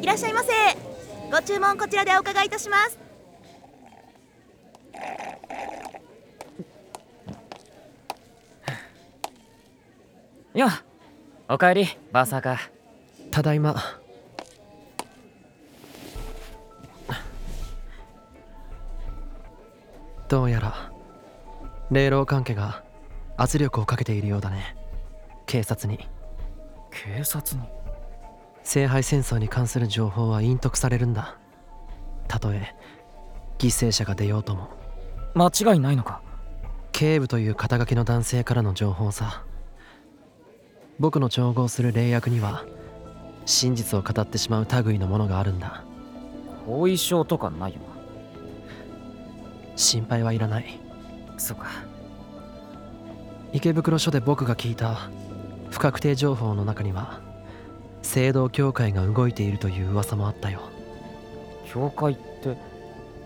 いらっしゃいませ。ご注文こちらでお伺いいたします。よおかえりバーサーカーただいま。どうやら霊老関係が圧力をかけているようだね。警察に。警察に？聖杯戦争に関する情報は隠匿されるんだ。たとえ犠牲者が出ようとも。間違いないのか？警部という肩書きの男性からの情報さ。僕の調合する霊薬には真実を語ってしまう類のものがあるんだ。後遺症とかないよな心配はいらない。そうか。池袋署で僕が聞いた不確定情報の中には聖堂教会が動いているという噂もあったよ。教会って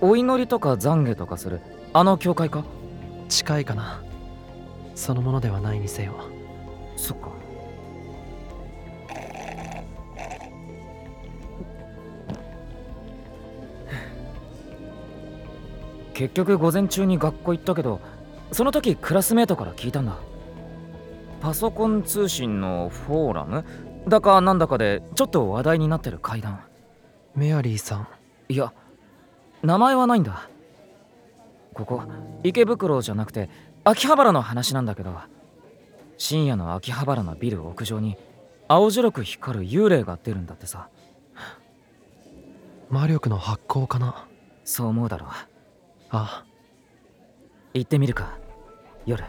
お祈りとか懺悔とかする？あの教会か？近いかな。そのものではないにせよ。そっか。結局午前中に学校行ったけどその時クラスメートから聞いたんだ。パソコン通信のフォーラム？だかなんだかでちょっと話題になってる階段。メアリーさん。いや名前はないんだ。ここ池袋じゃなくて秋葉原の話なんだけど。深夜の秋葉原のビル屋上に青白く光る幽霊が出るんだってさ。魔力の発光かな？そう思うだろう。あ。行ってみるか。夜